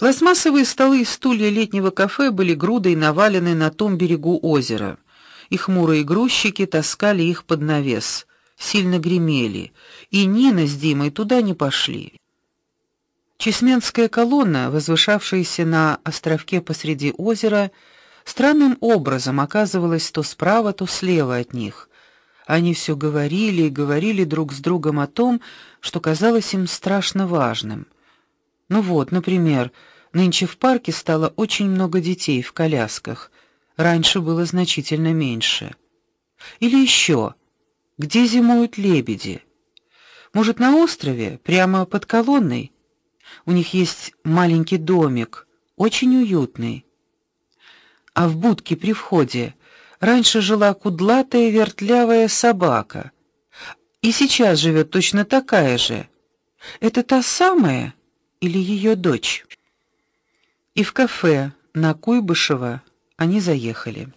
Пластмассовые столы и стулья летнего кафе были грудой навалены на том берегу озера. И хмурые грузчики таскали их под навес, сильно гремели, и Нина с Димой туда не пошли. Чесменская колонна, возвышавшаяся на островке посреди озера, странным образом оказывалась то справа, то слева от них. Они все говорили и говорили друг с другом о том, что казалось им страшно важным. Ну вот, например, нынче в парке стало очень много детей в колясках. Раньше было значительно меньше. Или еще, где зимуют лебеди? Может, на острове, прямо под колонной? У них есть маленький домик, очень уютный. А в будке при входе раньше жила кудлатая вертлявая собака. И сейчас живет точно такая же. Это та самая или ее дочь? И в кафе на Куйбышева они заехали.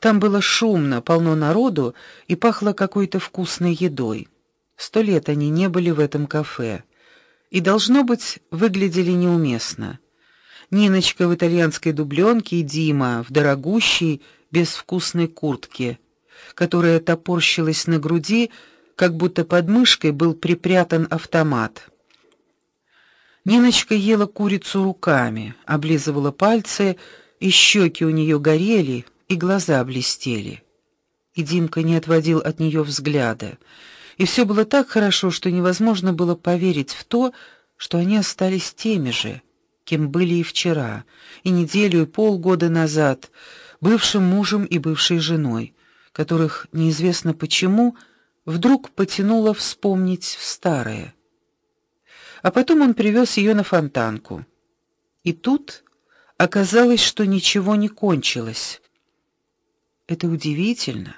Там было шумно, полно народу и пахло какой-то вкусной едой. Сто лет они не были в этом кафе и должно быть, выглядели неуместно. Ниночка в итальянской дубленке и Дима в дорогущей безвкусной куртке, которая топорщилась на груди, как будто под мышкой был припрятан автомат. Ниночка ела курицу руками, облизывала пальцы, и щеки у нее горели, и глаза блестели. И Димка не отводил от нее взгляда и все было так хорошо, что невозможно было поверить в то, что они остались теми же, кем были и вчера, и неделю и полгода назад, бывшим мужем и бывшей женой, которых неизвестно почему вдруг потянуло вспомнить старое. А потом он привез ее на фонтанку. И тут оказалось, что ничего не кончилось. Это удивительно.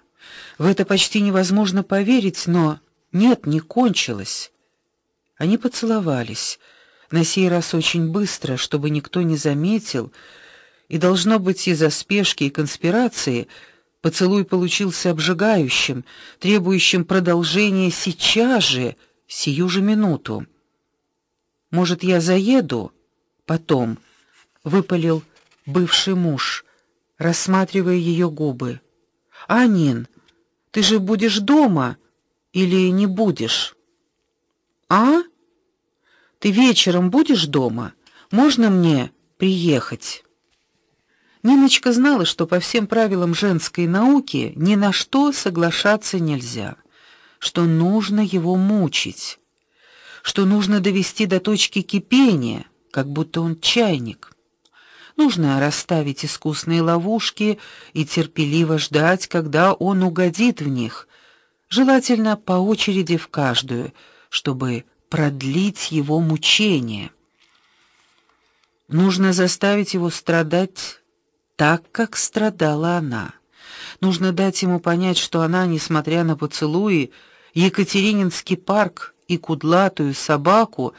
В это почти невозможно поверить, но нет, не кончилось. Они поцеловались, на сей раз очень быстро, чтобы никто не заметил, и должно быть из-за спешки и конспирации поцелуй получился обжигающим, требующим продолжения сейчас же, сию же минуту. Может, я заеду потом, выпалил бывший муж, рассматривая ее губы. Анин, ты же будешь дома? или не будешь? А? Ты вечером будешь дома? Можно мне приехать? Ниночка знала, что по всем правилам женской науки ни на что соглашаться нельзя, что нужно его мучить, что нужно довести до точки кипения, как будто он чайник. Нужно расставить искусные ловушки и терпеливо ждать, когда он угодит в них, желательно по очереди в каждую, чтобы продлить его мучения. Нужно заставить его страдать так, как страдала она. Нужно дать ему понять, что она, несмотря на поцелуи, Екатерининский парк и кудлатую собаку,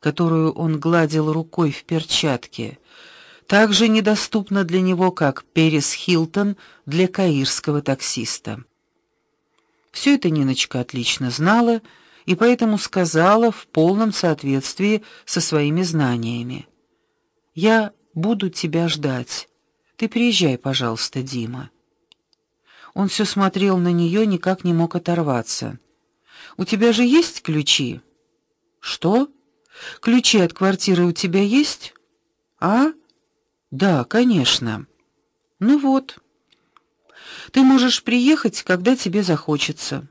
которую он гладил рукой в перчатке, так же недоступна для него, как Перес Хилтон для каирского таксиста. Все это Ниночка отлично знала и поэтому сказала в полном соответствии со своими знаниями: "Я буду тебя ждать. Ты приезжай, пожалуйста, Дима". Он все смотрел на нее, никак не мог оторваться. "У тебя же есть ключи?" "Что? Ключи от квартиры у тебя есть?" "А? Да, конечно. Ну вот. Ты можешь приехать, когда тебе захочется.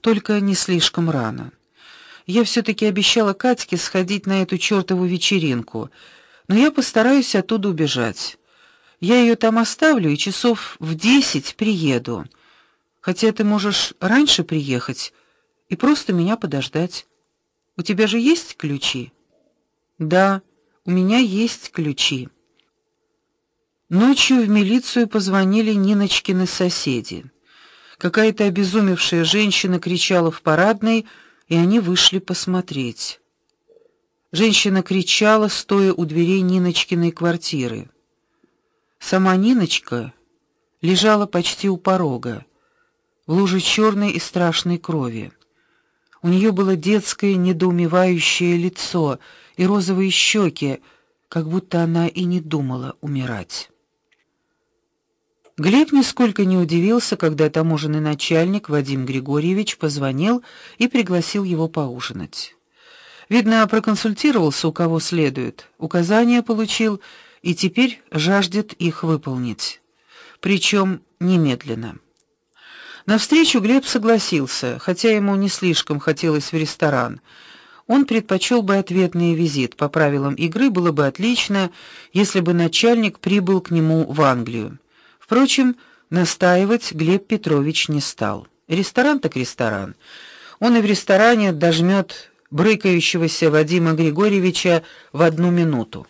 Только не слишком рано. Я все таки обещала Катьке сходить на эту чёртову вечеринку, но я постараюсь оттуда убежать. Я ее там оставлю и часов в десять приеду. Хотя ты можешь раньше приехать и просто меня подождать. У тебя же есть ключи? Да, у меня есть ключи. Ночью в милицию позвонили Ниночкины соседи. Какая-то обезумевшая женщина кричала в парадной, и они вышли посмотреть. Женщина кричала, стоя у дверей Ниночкиной квартиры. Сама Ниночка лежала почти у порога, в луже черной и страшной крови. У нее было детское недоумевающее лицо и розовые щеки, как будто она и не думала умирать. Глеб нисколько не удивился, когда таможенный начальник Вадим Григорьевич позвонил и пригласил его поужинать. Видно, проконсультировался у кого следует, указания получил и теперь жаждет их выполнить, причем немедленно. На встречу Глеб согласился, хотя ему не слишком хотелось в ресторан. Он предпочел бы ответный визит. По правилам игры было бы отлично, если бы начальник прибыл к нему в Англию. Впрочем, настаивать Глеб Петрович не стал. Ресторан так ресторан. Он и в ресторане дожмет брыкающегося Вадима Григорьевича в одну минуту.